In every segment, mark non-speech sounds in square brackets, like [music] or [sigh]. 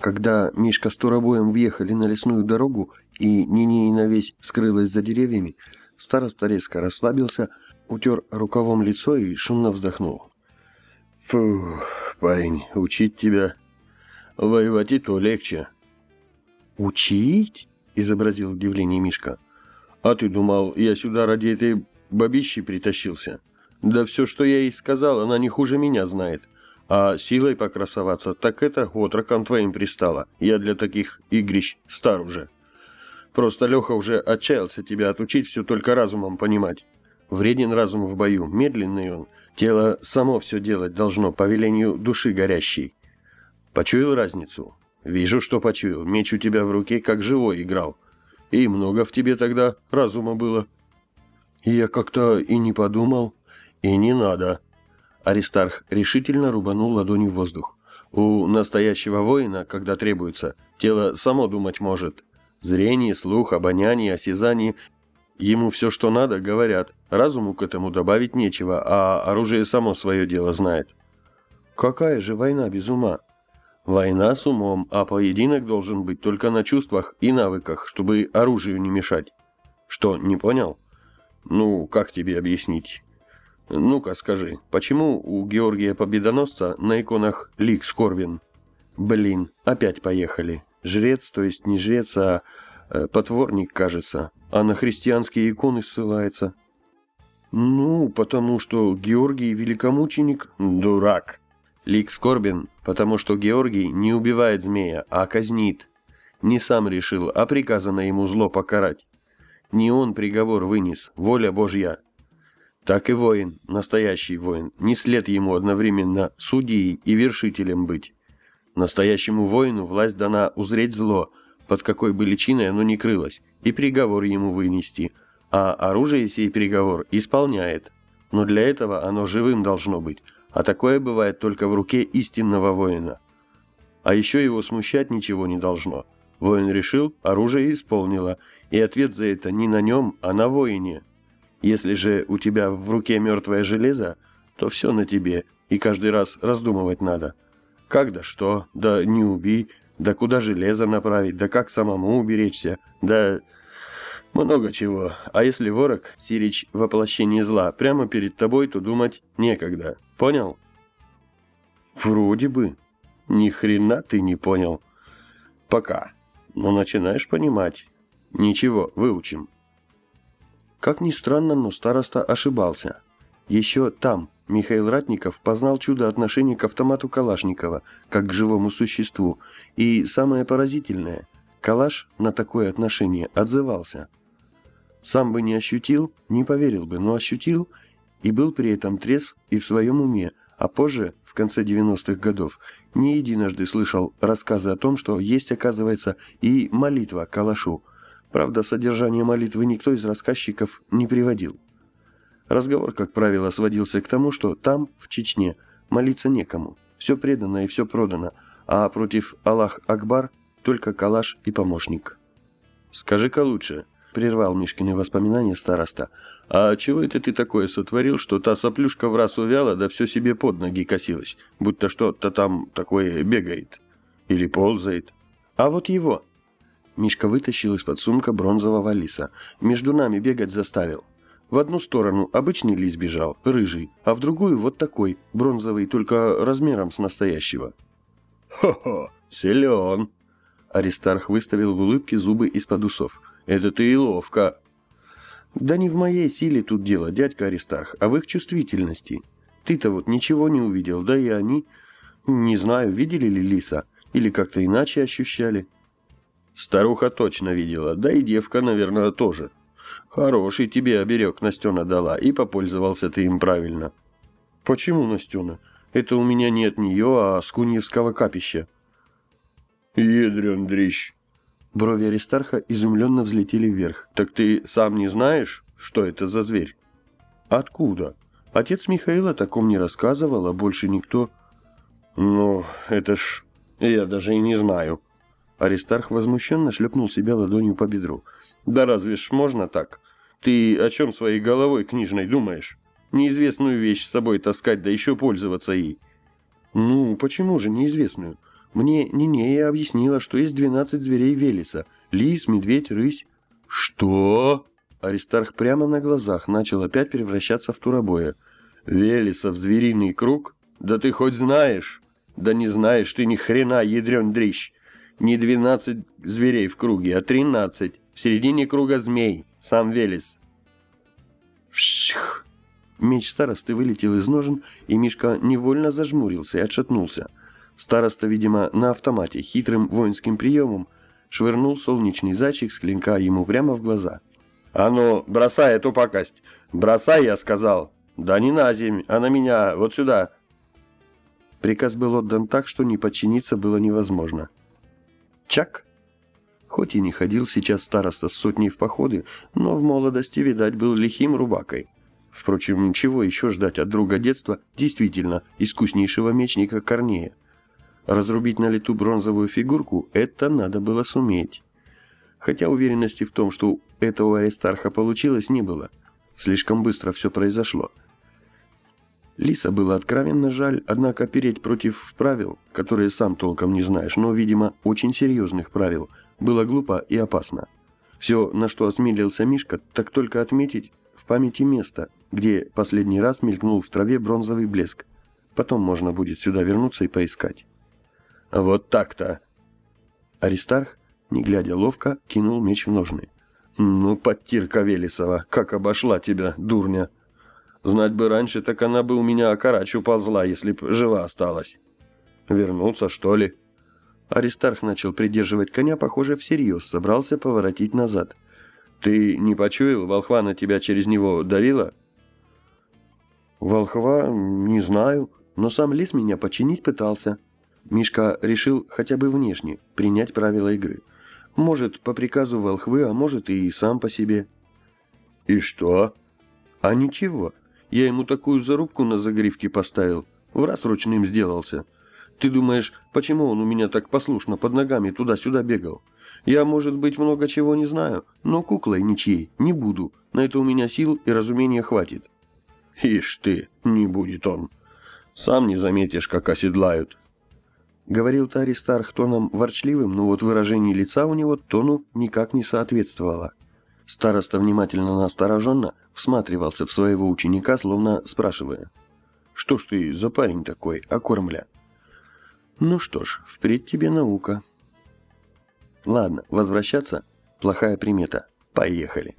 Когда Мишка с Туробоем въехали на лесную дорогу и Нинеина весь скрылась за деревьями, староста резко расслабился, утер рукавом лицо и шумно вздохнул. «Фу, парень, учить тебя. Воевать и то легче». «Учить?» — изобразил удивление Мишка. «А ты думал, я сюда ради этой бабищи притащился? Да все, что я ей сказал, она не хуже меня знает. А силой покрасоваться, так это отроком твоим пристало. Я для таких игрищ стар уже. Просто Леха уже отчаялся тебя отучить все только разумом понимать. Вреден разум в бою, медленный он. Тело само все делать должно по велению души горящей. Почуял разницу? Вижу, что почуял. Меч у тебя в руке, как живой играл. И много в тебе тогда разума было. Я как-то и не подумал. И не надо. Аристарх решительно рубанул ладонью в воздух. У настоящего воина, когда требуется, тело само думать может. Зрение, слух, обоняние, осязание. Ему все, что надо, говорят. Разуму к этому добавить нечего, а оружие само свое дело знает. Какая же война без ума? Война с умом, а поединок должен быть только на чувствах и навыках, чтобы оружию не мешать. Что, не понял? Ну, как тебе объяснить? Ну-ка скажи, почему у Георгия Победоносца на иконах лик Скорбин? Блин, опять поехали. Жрец, то есть не жрец, а э, потворник, кажется. А на христианские иконы ссылается. Ну, потому что Георгий великомученик. Дурак. Лик Скорбин, потому что Георгий не убивает змея, а казнит. Не сам решил, а приказано ему зло покарать. Не он приговор вынес, воля Божья так и воин, настоящий воин, не след ему одновременно судьей и вершителем быть. Настоящему воину власть дана узреть зло, под какой бы личиной оно ни крылось, и приговор ему вынести, а оружие сей приговор исполняет. Но для этого оно живым должно быть, а такое бывает только в руке истинного воина. А еще его смущать ничего не должно. Воин решил, оружие исполнило, и ответ за это не на нем, а на воине. Если же у тебя в руке мертвое железо, то все на тебе, и каждый раз раздумывать надо. Как да что, да не убей, да куда железо направить, да как самому уберечься, да много чего. А если ворог, сирич воплощение зла, прямо перед тобой, то думать некогда. Понял? Вроде бы. Ни хрена ты не понял. Пока. Но начинаешь понимать. Ничего, выучим. Как ни странно, но староста ошибался. Еще там Михаил Ратников познал чудо отношения к автомату Калашникова, как к живому существу, и самое поразительное – Калаш на такое отношение отзывался. Сам бы не ощутил, не поверил бы, но ощутил и был при этом трезв и в своем уме, а позже, в конце 90-х годов, не единожды слышал рассказы о том, что есть, оказывается, и молитва Калашу – Правда, содержание молитвы никто из рассказчиков не приводил. Разговор, как правило, сводился к тому, что там, в Чечне, молиться некому. Все предано и все продано, а против Аллах Акбар только калаш и помощник. «Скажи-ка лучше», — прервал Мишкины воспоминания староста, «а чего это ты такое сотворил, что та соплюшка в раз увяла, да все себе под ноги косилась, будто что-то там такое бегает или ползает?» «А вот его», Мишка вытащил из-под сумка бронзового лиса. Между нами бегать заставил. В одну сторону обычный лис бежал, рыжий, а в другую вот такой, бронзовый, только размером с настоящего. «Хо-хо, силен!» Аристарх выставил в улыбке зубы из-под усов. «Это ты и ловко!» «Да не в моей силе тут дело, дядька Аристарх, а в их чувствительности. Ты-то вот ничего не увидел, да и они... Не знаю, видели ли лиса, или как-то иначе ощущали». Старуха точно видела, да и девка, наверное, тоже. Хороший тебе оберег Настена дала, и попользовался ты им правильно. Почему Настена? Это у меня не от нее, а с Куньевского капища. Ядрен дрищ. Брови Аристарха изумленно взлетели вверх. Так ты сам не знаешь, что это за зверь? Откуда? Отец Михаила таком не рассказывал, а больше никто... Ну, это ж... Я даже и не знаю. Аристарх возмущенно шлепнул себя ладонью по бедру. «Да разве ж можно так? Ты о чем своей головой книжной думаешь? Неизвестную вещь с собой таскать, да еще пользоваться ей». «Ну, почему же неизвестную? Мне Нинея объяснила, что есть 12 зверей Велеса. Лис, медведь, рысь. Что? Аристарх прямо на глазах начал опять превращаться в туробоя. Велесов звериный круг? Да ты хоть знаешь? Да не знаешь ты ни хрена, ядрен дрищ. Не 12 зверей в круге, а 13. В середине круга змей. Сам Велес. Вших! Меч старосты вылетел из ножен, и Мишка невольно зажмурился и отшатнулся. Староста, видимо, на автомате, хитрым воинским приемом, швырнул солнечный зайчик с клинка ему прямо в глаза. «А ну, бросай эту пакость! Бросай, я сказал! Да не на земь, а на меня, вот сюда!» Приказ был отдан так, что не подчиниться было невозможно. Чак! Хоть и не ходил сейчас староста сотней в походы, но в молодости, видать, был лихим рубакой. Впрочем, чего еще ждать от друга детства, действительно искуснейшего мечника Корнея? Разрубить на лету бронзовую фигурку – это надо было суметь. Хотя уверенности в том, что это у Аристарха получилось, не было. Слишком быстро все произошло. Лиса было откровенно жаль, однако переть против правил, которые сам толком не знаешь, но, видимо, очень серьезных правил, было глупо и опасно. Все, на что осмелился Мишка, так только отметить в памяти место, где последний раз мелькнул в траве бронзовый блеск. Потом можно будет сюда вернуться и поискать. Вот так-то. Аристарх, не глядя ловко, кинул меч в ножны. Ну, подтирка Велесова, как обошла тебя, дурня. Знать бы раньше, так она бы у меня окарачу ползла, если б жива осталась. Вернулся, что ли? Аристарх начал придерживать коня, похоже, всерьез, собрался поворотить назад. Ты не почуял, волхва на тебя через него давила? Волхва? Не знаю, но сам лис меня починить пытался. Мишка решил хотя бы внешне принять правила игры. Может, по приказу волхвы, а может и сам по себе. И что? А ничего. Я ему такую зарубку на загривке поставил. В раз ручным сделался. Ты думаешь, почему он у меня так послушно под ногами туда-сюда бегал? Я, может быть, много чего не знаю, но куклой ничьей не буду. На это у меня сил и разумения хватит. Ишь ты, не будет он. Сам не заметишь, как оседлают. Говорил Тари Старх тоном ворчливым, но вот выражение лица у него тону никак не соответствовало. Староста внимательно настороженно всматривался в своего ученика, словно спрашивая. «Что ж ты за парень такой, окормля?» «Ну что ж, впредь тебе наука». «Ладно, возвращаться – плохая примета. Поехали».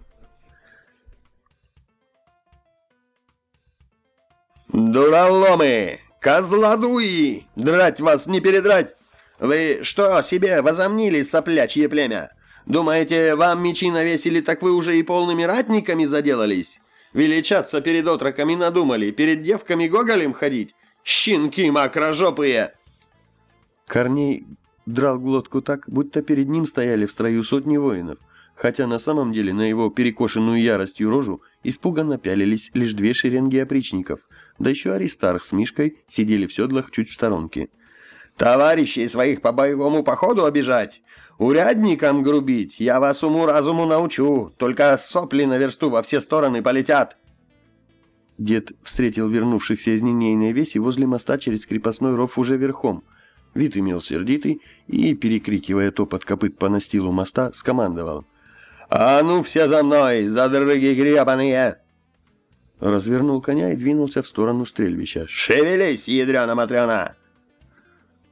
«Дураломы! Козлодуи! Драть вас не передрать! Вы что себе возомнили, соплячье племя? Думаете, вам мечи навесили, так вы уже и полными ратниками заделались? Величаться перед отроками надумали, перед девками гоголем ходить? Щенки макрожопые!» Корней драл глотку так, будто перед ним стояли в строю сотни воинов, хотя на самом деле на его перекошенную яростью рожу испуганно пялились лишь две шеренги опричников – да еще Аристарх с Мишкой сидели в седлах чуть в сторонке. «Товарищей своих по боевому походу обижать! Урядникам грубить! Я вас уму-разуму научу! Только сопли на версту во все стороны полетят!» Дед встретил вернувшихся из Нинейной веси возле моста через крепостной ров уже верхом. Вид имел сердитый и, перекрикивая топот копыт по настилу моста, скомандовал. «А ну все за мной, задорыги гребаные! развернул коня и двинулся в сторону стрельбища. «Шевелись, ядрена-матрена!»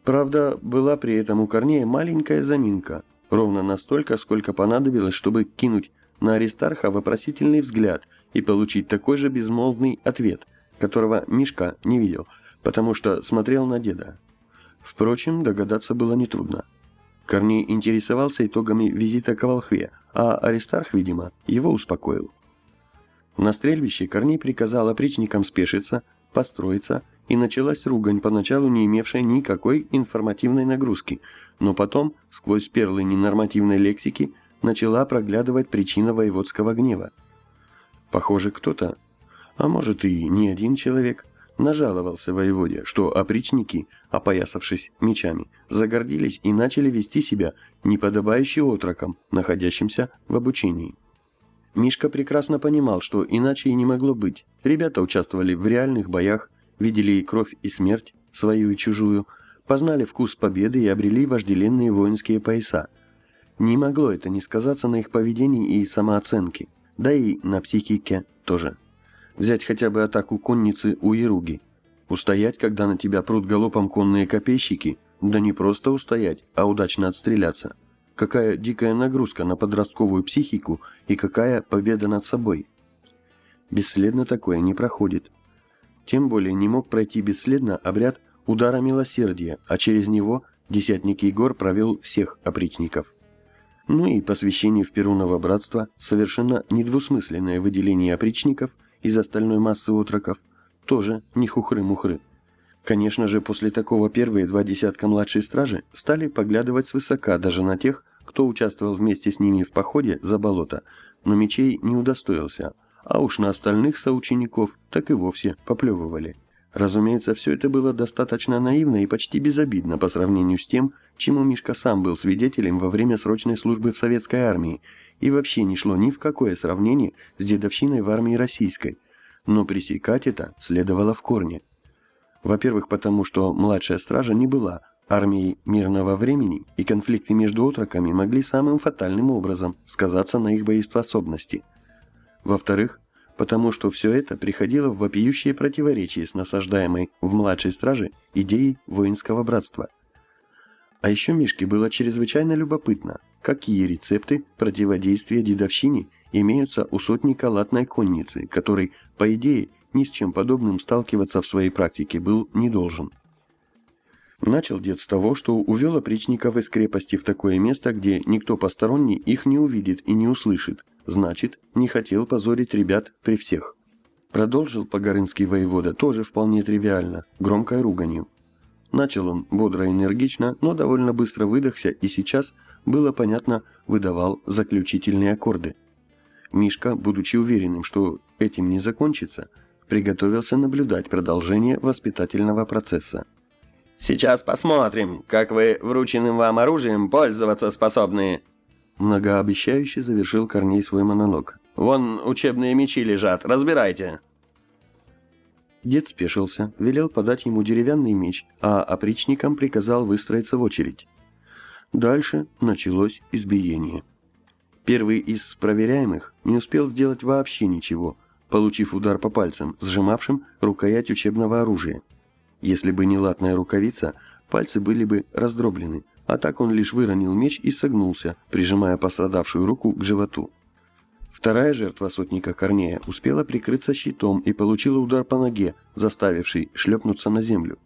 Правда, была при этом у Корнея маленькая заминка, ровно настолько, сколько понадобилось, чтобы кинуть на Аристарха вопросительный взгляд и получить такой же безмолвный ответ, которого Мишка не видел, потому что смотрел на деда. Впрочем, догадаться было нетрудно. Корней интересовался итогами визита к Волхве, а Аристарх, видимо, его успокоил. На стрельбище Корней приказал опричникам спешиться, построиться, и началась ругань, поначалу не имевшая никакой информативной нагрузки, но потом, сквозь перлы ненормативной лексики, начала проглядывать причина воеводского гнева. Похоже, кто-то, а может и не один человек, нажаловался воеводе, что опричники, опоясавшись мечами, загордились и начали вести себя неподобающе отрокам, находящимся в обучении. Мишка прекрасно понимал, что иначе и не могло быть. Ребята участвовали в реальных боях, видели и кровь, и смерть, свою и чужую, познали вкус победы и обрели вожделенные воинские пояса. Не могло это не сказаться на их поведении и самооценке, да и на психике тоже. Взять хотя бы атаку конницы у Яруги. Устоять, когда на тебя прут галопом конные копейщики, да не просто устоять, а удачно отстреляться. Какая дикая нагрузка на подростковую психику и какая победа над собой. Бесследно такое не проходит. Тем более не мог пройти бесследно обряд удара милосердия, а через него десятник Егор провел всех опричников. Ну и посвящение в Перуново братство, совершенно недвусмысленное выделение опричников из остальной массы отроков, тоже не хухры-мухры. Конечно же, после такого первые два десятка младшей стражи стали поглядывать свысока даже на тех, кто участвовал вместе с ними в походе за болото, но мечей не удостоился, а уж на остальных соучеников так и вовсе поплевывали. Разумеется, все это было достаточно наивно и почти безобидно по сравнению с тем, чему Мишка сам был свидетелем во время срочной службы в советской армии, и вообще не шло ни в какое сравнение с дедовщиной в армии российской – но пресекать это следовало в корне. Во-первых, потому что младшая стража не была армией мирного времени, и конфликты между отроками могли самым фатальным образом сказаться на их боеспособности. Во-вторых, потому что все это приходило в вопиющее противоречие с насаждаемой в младшей страже идеей воинского братства. А еще Мишке было чрезвычайно любопытно, какие рецепты противодействия дедовщине имеются у сотника латной конницы, который, по идее, ни с чем подобным сталкиваться в своей практике был не должен. Начал дед с того, что увел опричников из крепости в такое место, где никто посторонний их не увидит и не услышит, значит, не хотел позорить ребят при всех. Продолжил Погорынский воевода тоже вполне тривиально, громкой руганью. Начал он бодро и энергично, но довольно быстро выдохся и сейчас, было понятно, выдавал заключительные аккорды. Мишка, будучи уверенным, что этим не закончится, приготовился наблюдать продолжение воспитательного процесса. «Сейчас посмотрим, как вы врученным вам оружием пользоваться способны!» Многообещающе завершил Корней свой монолог. «Вон учебные мечи лежат, разбирайте!» Дед спешился, велел подать ему деревянный меч, а опричникам приказал выстроиться в очередь. Дальше началось избиение. Первый из проверяемых не успел сделать вообще ничего, получив удар по пальцам, сжимавшим рукоять учебного оружия. Если бы не латная рукавица, пальцы были бы раздроблены, а так он лишь выронил меч и согнулся, прижимая пострадавшую руку к животу. Вторая жертва сотника Корнея успела прикрыться щитом и получила удар по ноге, заставивший шлепнуться на землю.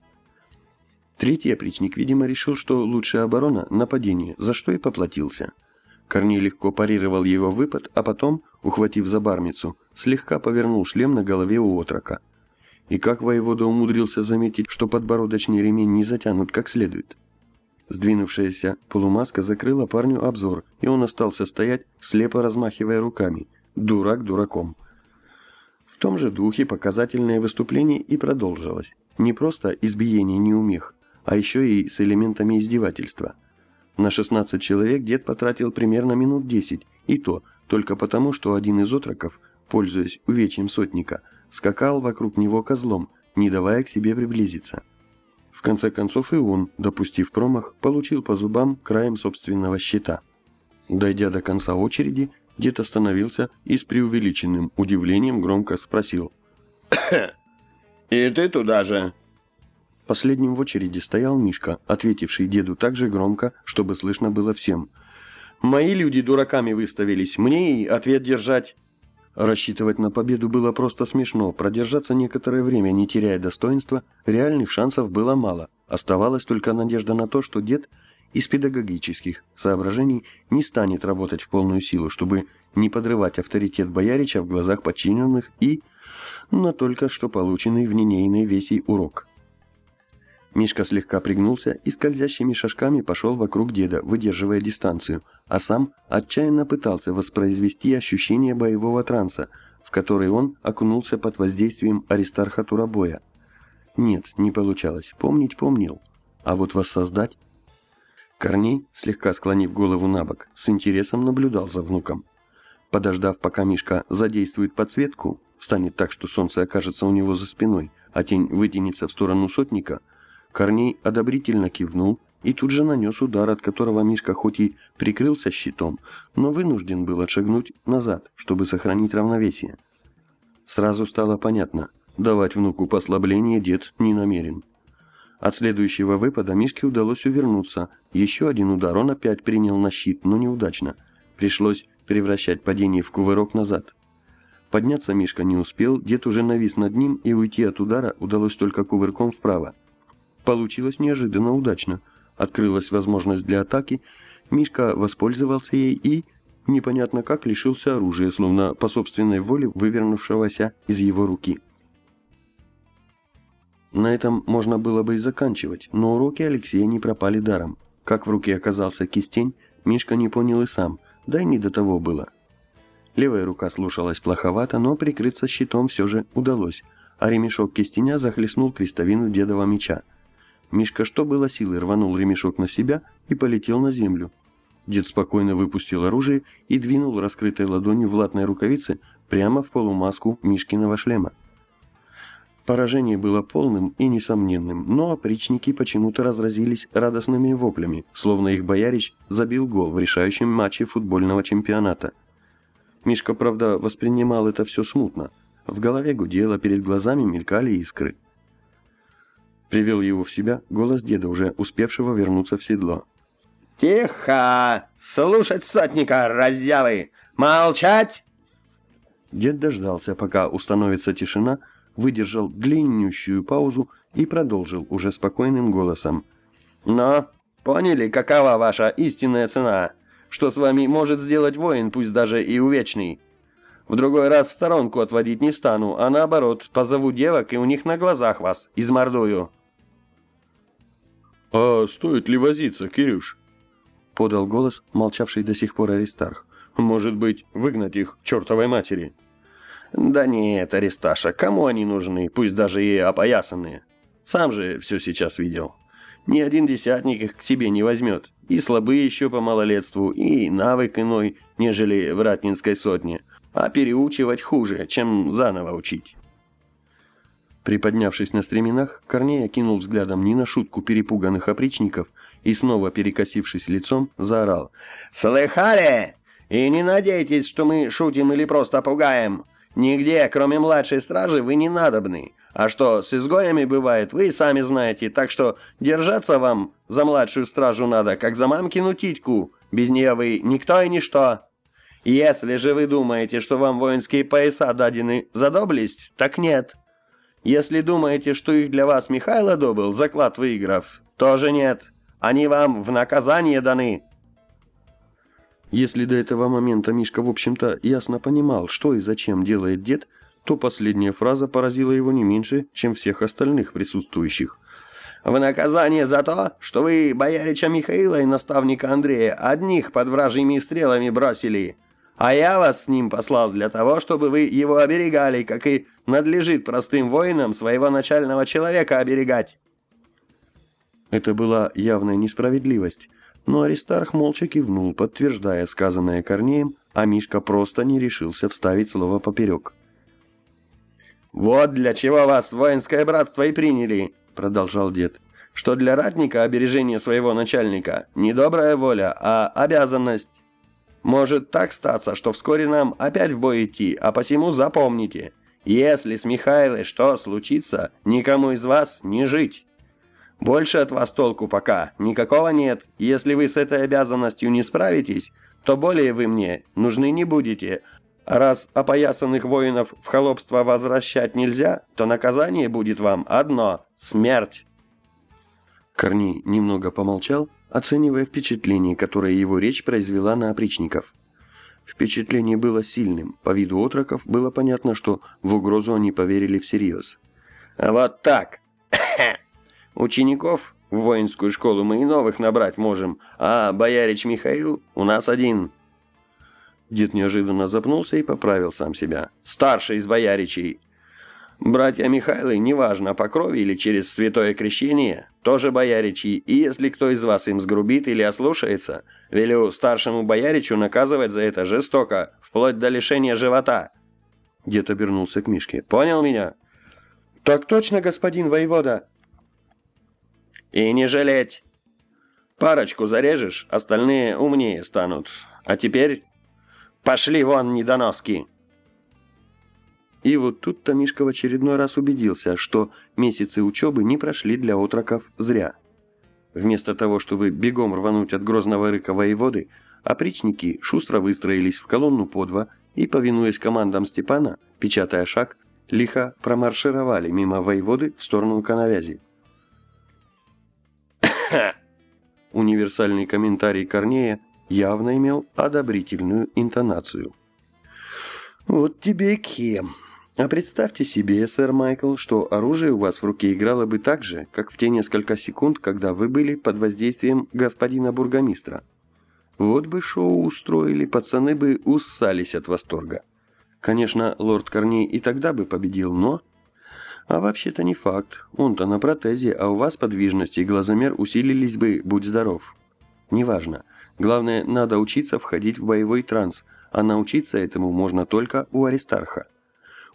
Третий опричник, видимо, решил, что лучшая оборона – нападение, за что и поплатился – Корней легко парировал его выпад, а потом, ухватив за бармицу, слегка повернул шлем на голове у отрока. И как воевода умудрился заметить, что подбородочный ремень не затянут как следует. Сдвинувшаяся полумаска закрыла парню обзор, и он остался стоять, слепо размахивая руками. Дурак дураком. В том же духе показательное выступление и продолжилось. Не просто избиение неумех, а еще и с элементами издевательства – на 16 человек дед потратил примерно минут 10, и то только потому, что один из отроков, пользуясь увечьем сотника, скакал вокруг него козлом, не давая к себе приблизиться. В конце концов и он, допустив промах, получил по зубам краем собственного щита. Дойдя до конца очереди, дед остановился и с преувеличенным удивлением громко спросил. [coughs] «И ты туда же?» Последним в очереди стоял Мишка, ответивший деду так же громко, чтобы слышно было всем. «Мои люди дураками выставились, мне и ответ держать». Рассчитывать на победу было просто смешно, продержаться некоторое время, не теряя достоинства, реальных шансов было мало. Оставалась только надежда на то, что дед из педагогических соображений не станет работать в полную силу, чтобы не подрывать авторитет Боярича в глазах подчиненных и на только что полученный в ненейной весей урок. Мишка слегка пригнулся и скользящими шажками пошел вокруг деда, выдерживая дистанцию, а сам отчаянно пытался воспроизвести ощущение боевого транса, в который он окунулся под воздействием Аристарха Турабоя. Нет, не получалось. Помнить помнил. А вот воссоздать... Корней, слегка склонив голову на бок, с интересом наблюдал за внуком. Подождав, пока Мишка задействует подсветку, встанет так, что солнце окажется у него за спиной, а тень вытянется в сторону сотника – Корней одобрительно кивнул и тут же нанес удар, от которого Мишка хоть и прикрылся щитом, но вынужден был отшагнуть назад, чтобы сохранить равновесие. Сразу стало понятно, давать внуку послабление дед не намерен. От следующего выпада Мишке удалось увернуться. Еще один удар он опять принял на щит, но неудачно. Пришлось превращать падение в кувырок назад. Подняться Мишка не успел, дед уже навис над ним, и уйти от удара удалось только кувырком вправо. Получилось неожиданно удачно. Открылась возможность для атаки, Мишка воспользовался ей и, непонятно как, лишился оружия, словно по собственной воле вывернувшегося из его руки. На этом можно было бы и заканчивать, но уроки Алексея не пропали даром. Как в руке оказался кистень, Мишка не понял и сам, да и не до того было. Левая рука слушалась плоховато, но прикрыться щитом все же удалось, а ремешок кистеня захлестнул крестовину дедова меча. Мишка что было силы рванул ремешок на себя и полетел на землю. Дед спокойно выпустил оружие и двинул раскрытой ладонью в латной рукавице прямо в полумаску Мишкиного шлема. Поражение было полным и несомненным, но опричники почему-то разразились радостными воплями, словно их боярич забил гол в решающем матче футбольного чемпионата. Мишка, правда, воспринимал это все смутно. В голове гудело, перед глазами мелькали искры. Привел его в себя голос деда, уже успевшего вернуться в седло. «Тихо! Слушать сотника, разъявы! Молчать!» Дед дождался, пока установится тишина, выдержал длиннющую паузу и продолжил уже спокойным голосом. «Но, поняли, какова ваша истинная цена? Что с вами может сделать воин, пусть даже и увечный? В другой раз в сторонку отводить не стану, а наоборот, позову девок и у них на глазах вас измордую». «А стоит ли возиться, Кирюш?» — подал голос, молчавший до сих пор Аристарх. «Может быть, выгнать их к чертовой матери?» «Да нет, Аристаша, кому они нужны, пусть даже и опоясанные? Сам же все сейчас видел. Ни один десятник их к себе не возьмет. И слабые еще по малолетству, и навык иной, нежели в ратнинской сотне. А переучивать хуже, чем заново учить». Приподнявшись на стременах, Корней окинул взглядом не на шутку перепуганных опричников и, снова перекосившись лицом, заорал. «Слыхали? И не надейтесь, что мы шутим или просто пугаем. Нигде, кроме младшей стражи, вы не надобны. А что с изгоями бывает, вы и сами знаете, так что держаться вам за младшую стражу надо, как за мамкину титьку. Без нее вы никто и ничто. Если же вы думаете, что вам воинские пояса дадены за доблесть, так нет. Если думаете, что их для вас Михайло добыл, заклад выиграв, тоже нет. Они вам в наказание даны. Если до этого момента Мишка, в общем-то, ясно понимал, что и зачем делает дед, то последняя фраза поразила его не меньше, чем всех остальных присутствующих. «В наказание за то, что вы боярича Михаила и наставника Андрея одних под вражьими стрелами бросили, а я вас с ним послал для того, чтобы вы его оберегали, как и надлежит простым воинам своего начального человека оберегать». Это была явная несправедливость – но Аристарх молча кивнул, подтверждая сказанное Корнеем, а Мишка просто не решился вставить слово поперек. «Вот для чего вас воинское братство и приняли», — продолжал дед, «что для ратника обережение своего начальника не добрая воля, а обязанность. Может так статься, что вскоре нам опять в бой идти, а посему запомните, если с Михайлой что случится, никому из вас не жить». Больше от вас толку пока никакого нет. Если вы с этой обязанностью не справитесь, то более вы мне нужны не будете. Раз опоясанных воинов в холопство возвращать нельзя, то наказание будет вам одно — смерть». Корней немного помолчал, оценивая впечатление, которое его речь произвела на опричников. Впечатление было сильным, по виду отроков было понятно, что в угрозу они поверили всерьез. «Вот так! [coughs] Учеников в воинскую школу мы и новых набрать можем, а боярич Михаил у нас один». Дед неожиданно запнулся и поправил сам себя. «Старший из бояричей. Братья Михайлы, неважно, по крови или через святое крещение, тоже бояричи, и если кто из вас им сгрубит или ослушается, велю старшему бояричу наказывать за это жестоко, вплоть до лишения живота». Дед обернулся к Мишке. «Понял меня?» «Так точно, господин воевода!» И не жалеть. Парочку зарежешь, остальные умнее станут. А теперь пошли вон, недоноски!» И вот тут-то Мишка в очередной раз убедился, что месяцы учебы не прошли для отроков зря. Вместо того, чтобы бегом рвануть от грозного рыка воеводы, опричники шустро выстроились в колонну по два и, повинуясь командам Степана, печатая шаг, лихо промаршировали мимо воеводы в сторону коновязи. [coughs] Универсальный комментарий Корнея явно имел одобрительную интонацию. «Вот тебе кем!» А представьте себе, сэр Майкл, что оружие у вас в руке играло бы так же, как в те несколько секунд, когда вы были под воздействием господина бургомистра. Вот бы шоу устроили, пацаны бы уссались от восторга. Конечно, лорд Корней и тогда бы победил, но... А вообще-то не факт. Он-то на протезе, а у вас подвижность и глазомер усилились бы, будь здоров. Неважно. Главное, надо учиться входить в боевой транс, а научиться этому можно только у Аристарха.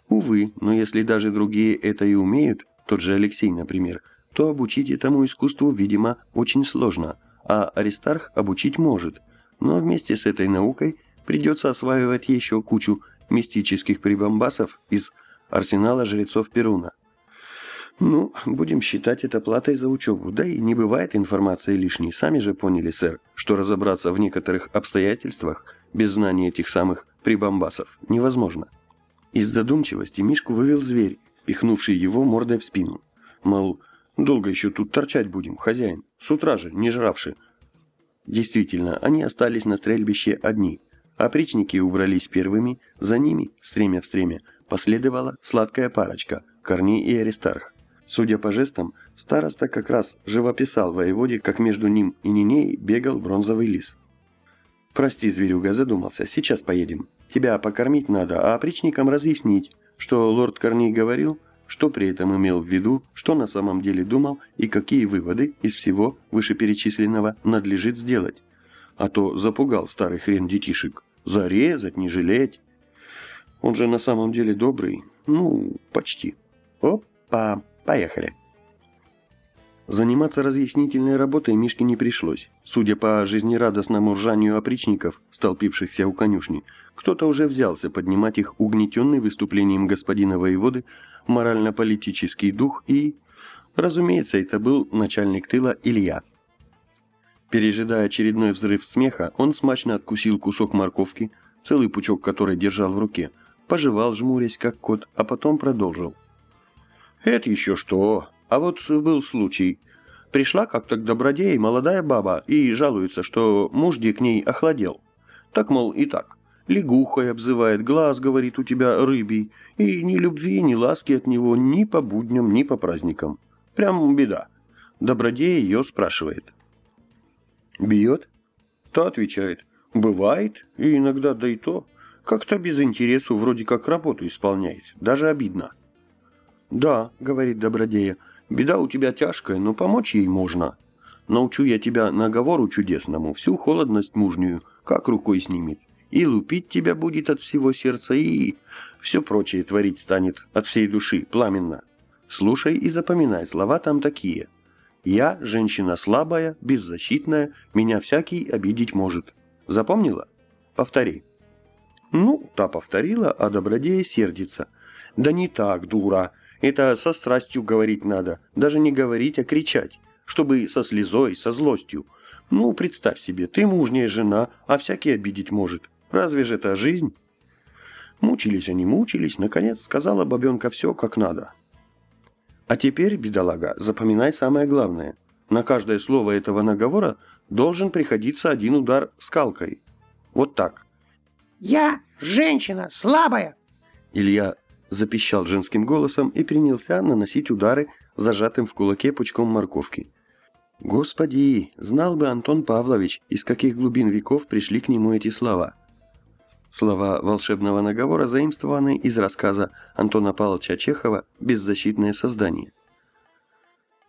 Увы, но если даже другие это и умеют, тот же Алексей, например, то обучить этому искусству, видимо, очень сложно, а Аристарх обучить может. Но вместе с этой наукой придется осваивать еще кучу мистических прибамбасов из арсенала жрецов Перуна. Ну, будем считать это платой за учебу, да и не бывает информации лишней. Сами же поняли, сэр, что разобраться в некоторых обстоятельствах без знания этих самых прибамбасов невозможно. Из задумчивости Мишку вывел зверь, пихнувший его мордой в спину. Мол, долго еще тут торчать будем, хозяин, с утра же, не жравши. Действительно, они остались на стрельбище одни. Опричники убрались первыми, за ними, стремя в стремя, последовала сладкая парочка, Корней и Аристарх. Судя по жестам, староста как раз живописал воеводе, как между ним и Ниней бегал бронзовый лис. «Прости, зверюга, задумался, сейчас поедем». Тебя покормить надо, а опричникам разъяснить, что лорд Корней говорил, что при этом имел в виду, что на самом деле думал и какие выводы из всего вышеперечисленного надлежит сделать. А то запугал старый хрен детишек. Зарезать, не жалеть. Он же на самом деле добрый. Ну, почти. Опа, поехали. Заниматься разъяснительной работой Мишке не пришлось. Судя по жизнерадостному ржанию опричников, столпившихся у конюшни, кто-то уже взялся поднимать их угнетенный выступлением господина воеводы морально-политический дух и... Разумеется, это был начальник тыла Илья. Пережидая очередной взрыв смеха, он смачно откусил кусок морковки, целый пучок которой держал в руке, пожевал, жмурясь как кот, а потом продолжил. «Это еще что? А вот был случай. Пришла как-то к добродеи молодая баба и жалуется, что мужди к ней охладел. Так, мол, и так. Лягухой обзывает, глаз, говорит, у тебя рыбий. И ни любви, ни ласки от него ни по будням, ни по праздникам. Прям беда. Добродея ее спрашивает. Бьет? Та отвечает. Бывает, и иногда да и то. Как-то без интересу вроде как работу исполняет. Даже обидно. «Да», — говорит Добродея, — Беда у тебя тяжкая, но помочь ей можно. Научу я тебя наговору чудесному, всю холодность мужнюю, как рукой снимет. И лупить тебя будет от всего сердца, и все прочее творить станет от всей души, пламенно. Слушай и запоминай, слова там такие. Я, женщина слабая, беззащитная, меня всякий обидеть может. Запомнила? Повтори. Ну, та повторила, а добродея сердится. Да не так, дура, это со страстью говорить надо, даже не говорить, а кричать, чтобы со слезой, со злостью. Ну, представь себе, ты мужняя жена, а всякий обидеть может. Разве же это жизнь? Мучились они, мучились, наконец сказала бабенка все как надо. А теперь, бедолага, запоминай самое главное. На каждое слово этого наговора должен приходиться один удар скалкой. Вот так. «Я женщина, слабая!» Илья запищал женским голосом и принялся наносить удары зажатым в кулаке пучком морковки. Господи, знал бы Антон Павлович, из каких глубин веков пришли к нему эти слова. Слова волшебного наговора заимствованы из рассказа Антона Павловича Чехова «Беззащитное создание».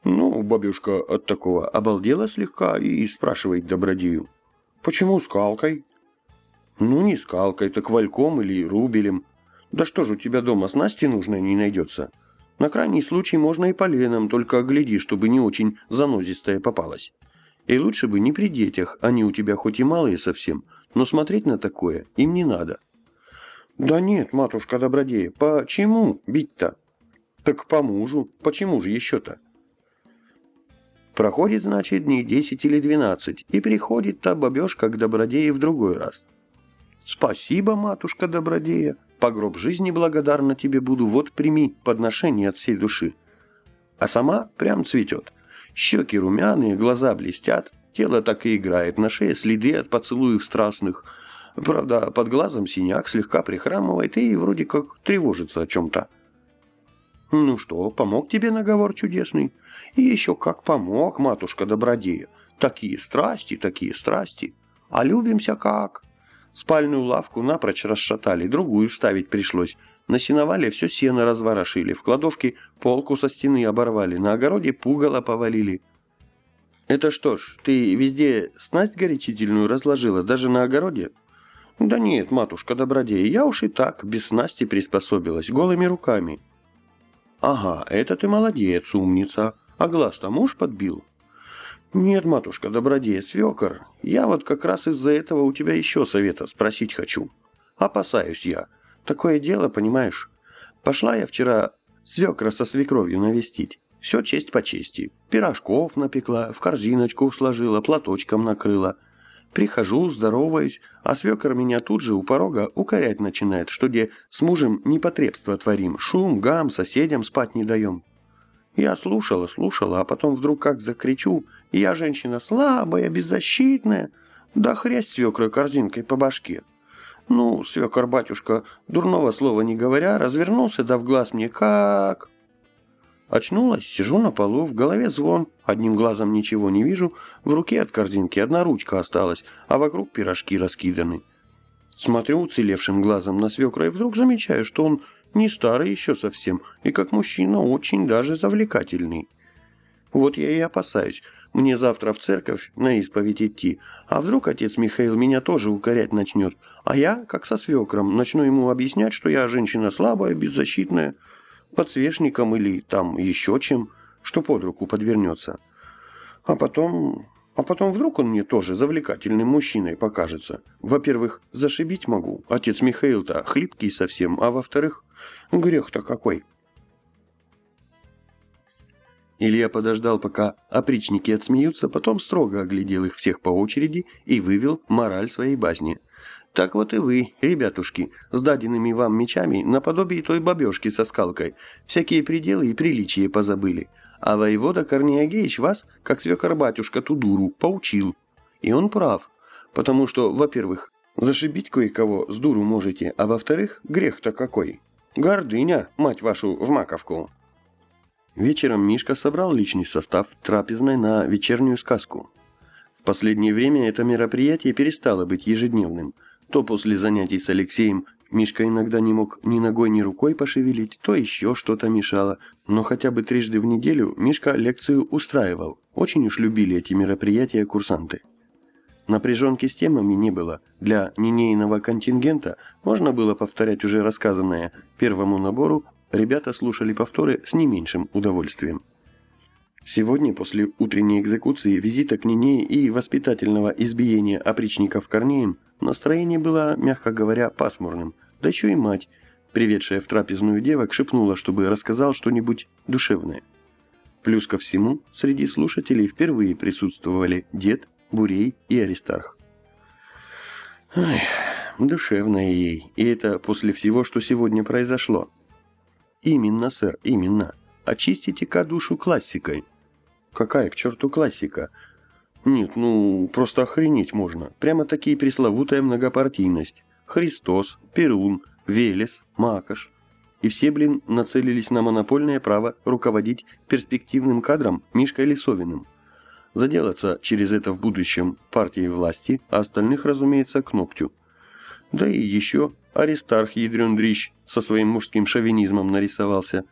Ну, бабушка от такого обалдела слегка и спрашивает добродею. «Почему скалкой?» «Ну, не скалкой, так вальком или рубелем. Да что же у тебя дома снасти нужной не найдется? На крайний случай можно и поленом, только огляди, чтобы не очень занозистая попалась. И лучше бы не при детях, они у тебя хоть и малые совсем, но смотреть на такое им не надо. Да нет, матушка Добродея, почему бить-то? Так по мужу, почему же еще-то? Проходит, значит, дней десять или двенадцать, и приходит та бабешка к Добродее в другой раз. Спасибо, матушка Добродея, по гроб жизни благодарна тебе буду, вот прими подношение от всей души. А сама прям цветет. Щеки румяные, глаза блестят, тело так и играет, на шее следы от поцелуев страстных. Правда, под глазом синяк слегка прихрамывает и вроде как тревожится о чем-то. Ну что, помог тебе наговор чудесный? И еще как помог, матушка Добродея. Такие страсти, такие страсти. А любимся как? Спальную лавку напрочь расшатали, другую ставить пришлось. На сеновале все сено разворошили, в кладовке полку со стены оборвали, на огороде пугало повалили. Это что ж, ты везде снасть горячительную разложила, даже на огороде? Да нет, матушка добродея, я уж и так без снасти приспособилась, голыми руками. Ага, это ты молодец, умница. А глаз-то муж подбил? «Нет, матушка, добродея, свекор, я вот как раз из-за этого у тебя еще совета спросить хочу. Опасаюсь я. Такое дело, понимаешь? Пошла я вчера свекра со свекровью навестить. Все честь по чести. Пирожков напекла, в корзиночку сложила, платочком накрыла. Прихожу, здороваюсь, а свекор меня тут же у порога укорять начинает, что где с мужем непотребство творим, шум, гам, соседям спать не даем. Я слушала, слушала, а потом вдруг как закричу, я женщина слабая, беззащитная, да хрясь свекрой корзинкой по башке. Ну, свекор-батюшка, дурного слова не говоря, развернулся, да в глаз мне как... Очнулась, сижу на полу, в голове звон, одним глазом ничего не вижу, в руке от корзинки одна ручка осталась, а вокруг пирожки раскиданы. Смотрю уцелевшим глазом на свекра и вдруг замечаю, что он не старый еще совсем, и как мужчина очень даже завлекательный. Вот я и опасаюсь. Мне завтра в церковь на исповедь идти, а вдруг отец Михаил меня тоже укорять начнет, а я, как со свекром, начну ему объяснять, что я женщина слабая, беззащитная, подсвечником или там еще чем, что под руку подвернется. А потом... А потом вдруг он мне тоже завлекательным мужчиной покажется. Во-первых, зашибить могу, отец Михаил-то хлипкий совсем, а во-вторых, Грех-то какой!» Илья подождал, пока опричники отсмеются, потом строго оглядел их всех по очереди и вывел мораль своей басни. «Так вот и вы, ребятушки, с даденными вам мечами, наподобие той бабешки со скалкой, всякие пределы и приличия позабыли. А воевода Корней Агеич вас, как свекор-батюшка ту дуру, поучил. И он прав, потому что, во-первых, зашибить кое-кого с дуру можете, а во-вторых, грех-то какой». Гордыня, мать вашу, в маковку. Вечером Мишка собрал личный состав трапезной на вечернюю сказку. В последнее время это мероприятие перестало быть ежедневным. То после занятий с Алексеем Мишка иногда не мог ни ногой, ни рукой пошевелить, то еще что-то мешало, но хотя бы трижды в неделю Мишка лекцию устраивал. Очень уж любили эти мероприятия курсанты. Напряженки с темами не было. Для нинейного контингента можно было повторять уже рассказанное первому набору, ребята слушали повторы с не меньшим удовольствием. Сегодня, после утренней экзекуции, визита к Нинее и воспитательного избиения опричников Корнеем, настроение было, мягко говоря, пасмурным. Да еще и мать, приведшая в трапезную девок, шепнула, чтобы рассказал что-нибудь душевное. Плюс ко всему, среди слушателей впервые присутствовали дед, Бурей и Аристарх. Ай, душевная ей, и это после всего, что сегодня произошло. Именно, сэр, именно. Очистите-ка душу классикой. Какая к черту классика? Нет, ну, просто охренеть можно. Прямо такие пресловутая многопартийность. Христос, Перун, Велес, Макаш. И все, блин, нацелились на монопольное право руководить перспективным кадром Мишкой Лисовиным заделаться через это в будущем партии власти, а остальных, разумеется, к ногтю. Да и еще Аристарх ядрен дрищ со своим мужским шовинизмом нарисовался.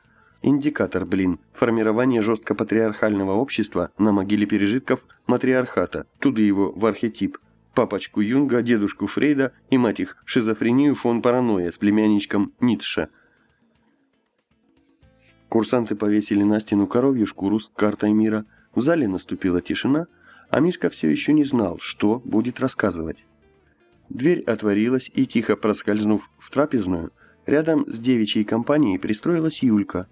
Индикатор, блин, формирование жестко патриархального общества на могиле пережитков матриархата, туда его в архетип. Папочку Юнга, дедушку Фрейда и, мать их, шизофрению фон паранойя с племянничком Ницше – Курсанты повесили на стену коровью шкуру с картой мира. В зале наступила тишина, а Мишка все еще не знал, что будет рассказывать. Дверь отворилась, и, тихо проскользнув в трапезную, рядом с девичьей компанией пристроилась Юлька.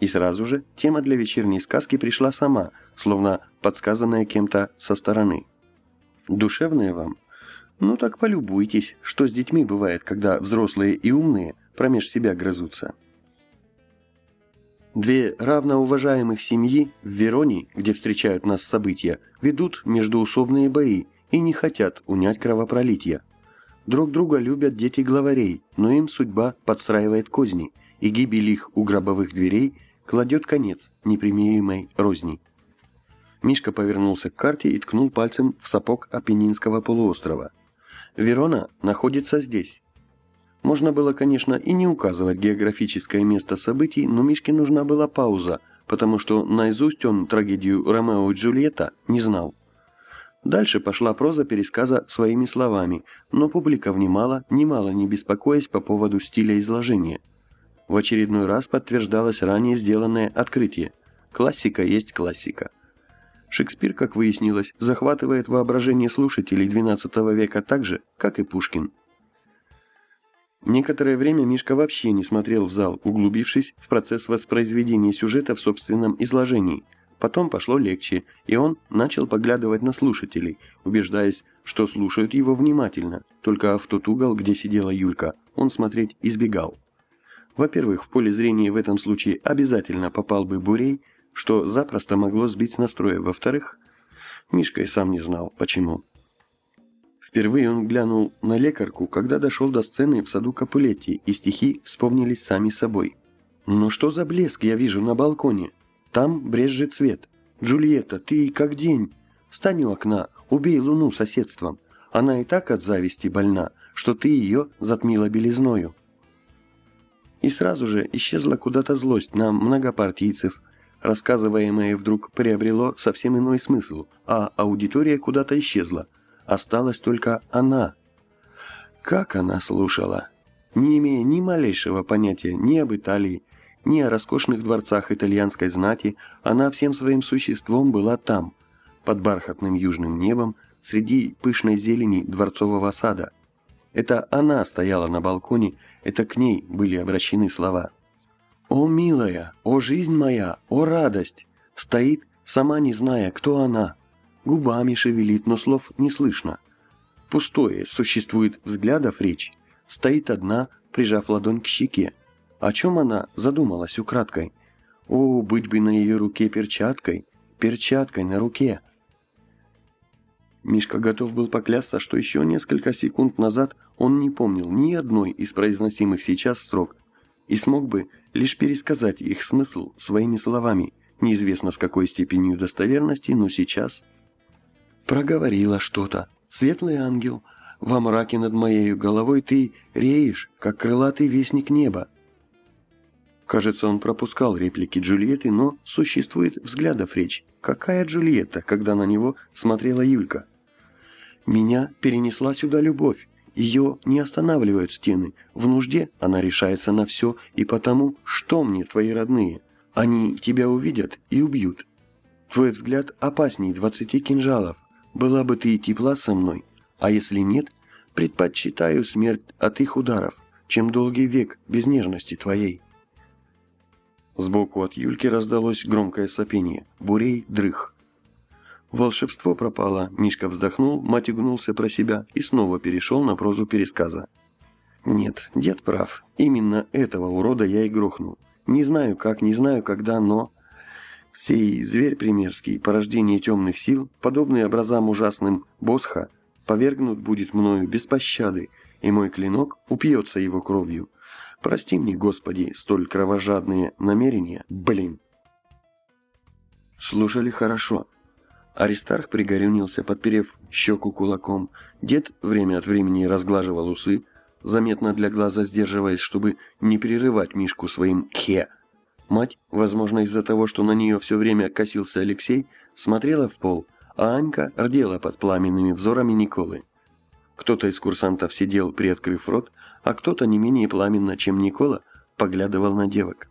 И сразу же тема для вечерней сказки пришла сама, словно подсказанная кем-то со стороны. Душевная вам? Ну так полюбуйтесь, что с детьми бывает, когда взрослые и умные промеж себя грызутся. Две равноуважаемых семьи в Вероне, где встречают нас события, ведут междуусобные бои и не хотят унять кровопролитие. Друг друга любят дети главарей, но им судьба подстраивает козни, и гибель их у гробовых дверей кладет конец непримиримой розни. Мишка повернулся к карте и ткнул пальцем в сапог Апеннинского полуострова. Верона находится здесь, можно было, конечно, и не указывать географическое место событий, но Мишке нужна была пауза, потому что наизусть он трагедию «Ромео и Джульетта» не знал. Дальше пошла проза пересказа своими словами, но публика внимала, немало не беспокоясь по поводу стиля изложения. В очередной раз подтверждалось ранее сделанное открытие. Классика есть классика. Шекспир, как выяснилось, захватывает воображение слушателей XII века так же, как и Пушкин. Некоторое время Мишка вообще не смотрел в зал, углубившись в процесс воспроизведения сюжета в собственном изложении. Потом пошло легче, и он начал поглядывать на слушателей, убеждаясь, что слушают его внимательно, только в тот угол, где сидела Юлька, он смотреть избегал. Во-первых, в поле зрения в этом случае обязательно попал бы Бурей, что запросто могло сбить с настроя. Во-вторых, Мишка и сам не знал, почему. Впервые он глянул на лекарку, когда дошел до сцены в саду Капулетти, и стихи вспомнились сами собой. «Ну что за блеск я вижу на балконе? Там брежет свет. Джульетта, ты как день. Стань у окна, убей луну соседством. Она и так от зависти больна, что ты ее затмила белизною». И сразу же исчезла куда-то злость на многопартийцев, рассказываемое вдруг приобрело совсем иной смысл, а аудитория куда-то исчезла – Осталась только она. Как она слушала, не имея ни малейшего понятия ни об Италии, ни о роскошных дворцах итальянской знати, она всем своим существом была там, под бархатным южным небом, среди пышной зелени дворцового сада. Это она стояла на балконе, это к ней были обращены слова. «О, милая! О, жизнь моя! О, радость!» Стоит, сама не зная, кто она. Губами шевелит, но слов не слышно. Пустое, существует взглядов речь. Стоит одна, прижав ладонь к щеке. О чем она задумалась украдкой? О, быть бы на ее руке перчаткой, перчаткой на руке. Мишка готов был поклясться, что еще несколько секунд назад он не помнил ни одной из произносимых сейчас строк и смог бы лишь пересказать их смысл своими словами, неизвестно с какой степенью достоверности, но сейчас проговорила что-то. Светлый ангел, во мраке над моей головой ты реешь, как крылатый вестник неба. Кажется, он пропускал реплики Джульетты, но существует взглядов речь. Какая Джульетта, когда на него смотрела Юлька? Меня перенесла сюда любовь. Ее не останавливают стены. В нужде она решается на все, и потому, что мне твои родные? Они тебя увидят и убьют. Твой взгляд опасней двадцати кинжалов. Была бы ты тепла со мной, а если нет, предпочитаю смерть от их ударов, чем долгий век без нежности твоей. Сбоку от Юльки раздалось громкое сопение. Бурей дрых. Волшебство пропало, Мишка вздохнул, матюгнулся про себя и снова перешел на прозу пересказа. Нет, дед прав. Именно этого урода я и грохнул. Не знаю как, не знаю когда, но... Сей зверь примерский, порождение темных сил, подобный образам ужасным Босха, повергнут будет мною без пощады, и мой клинок упьется его кровью. Прости мне, Господи, столь кровожадные намерения, блин. Слушали хорошо. Аристарх пригорюнился, подперев щеку кулаком. Дед время от времени разглаживал усы, заметно для глаза сдерживаясь, чтобы не прерывать Мишку своим «хе», Мать, возможно из-за того, что на нее все время косился Алексей, смотрела в пол, а Анька рдела под пламенными взорами Николы. Кто-то из курсантов сидел, приоткрыв рот, а кто-то не менее пламенно, чем Никола, поглядывал на девок.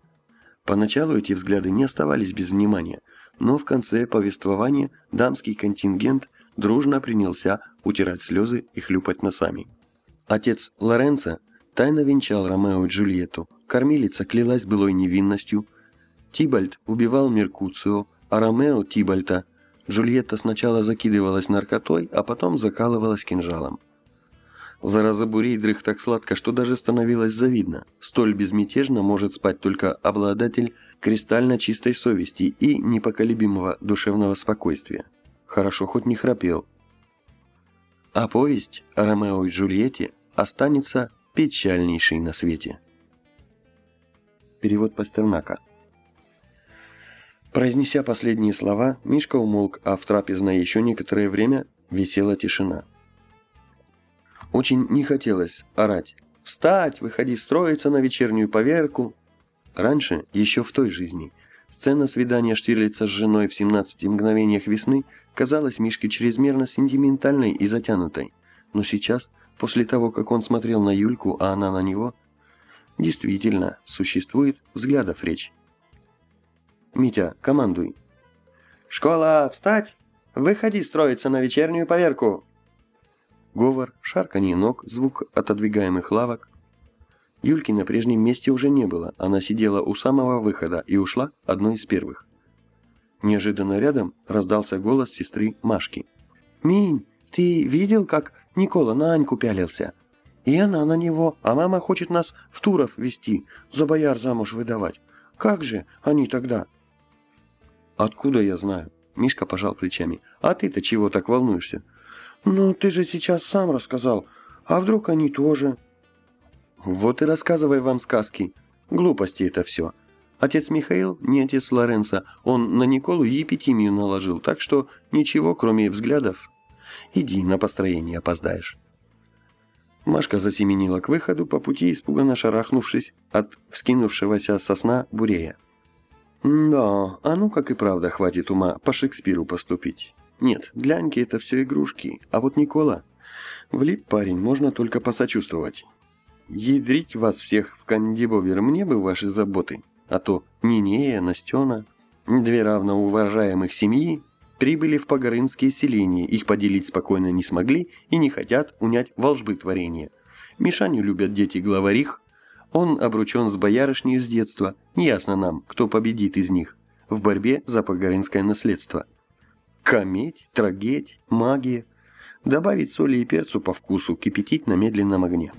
Поначалу эти взгляды не оставались без внимания, но в конце повествования дамский контингент дружно принялся утирать слезы и хлюпать носами. Отец Лоренцо тайно венчал Ромео и Джульетту, кормилица клялась былой невинностью, Тибальд убивал Меркуцио, а Ромео Тибальта. Джульетта сначала закидывалась наркотой, а потом закалывалась кинжалом. Зараза бурей дрых так сладко, что даже становилось завидно. Столь безмятежно может спать только обладатель кристально чистой совести и непоколебимого душевного спокойствия. Хорошо хоть не храпел. А повесть о Ромео и Джульетте останется печальнейшей на свете. Перевод Пастернака. Произнеся последние слова, Мишка умолк, а в трапезной еще некоторое время висела тишина. Очень не хотелось орать. «Встать! Выходи строиться на вечернюю поверку!» Раньше, еще в той жизни, сцена свидания Штирлица с женой в 17 мгновениях весны казалась Мишке чрезмерно сентиментальной и затянутой. Но сейчас, после того, как он смотрел на Юльку, а она на него, действительно существует взглядов речь. Митя, командуй. «Школа, встать! Выходи строиться на вечернюю поверку!» Говор, шарканье ног, звук отодвигаемых лавок. Юльки на прежнем месте уже не было, она сидела у самого выхода и ушла одной из первых. Неожиданно рядом раздался голос сестры Машки. «Минь, ты видел, как Никола на Аньку пялился? И она на него, а мама хочет нас в Туров вести, за бояр замуж выдавать. Как же они тогда?» «Откуда я знаю?» Мишка пожал плечами. «А ты-то чего так волнуешься?» «Ну, ты же сейчас сам рассказал. А вдруг они тоже?» «Вот и рассказывай вам сказки. Глупости это все. Отец Михаил не отец Лоренца. Он на Николу епитимию наложил, так что ничего, кроме взглядов. Иди, на построение опоздаешь». Машка засеменила к выходу, по пути испуганно шарахнувшись от вскинувшегося сосна бурея. Да, а ну как и правда хватит ума по Шекспиру поступить. Нет, для это все игрушки, а вот Никола... Влип парень, можно только посочувствовать. Ядрить вас всех в кандибовер мне бы ваши заботы, а то Нинея, Настена, две равноуважаемых семьи, прибыли в погорынские селения, их поделить спокойно не смогли и не хотят унять волжбы творения. Мишаню любят дети главарих, он обручен с боярышней с детства. Неясно нам, кто победит из них в борьбе за погоринское наследство. Кометь, трагедь, магия. Добавить соли и перцу по вкусу, кипятить на медленном огне.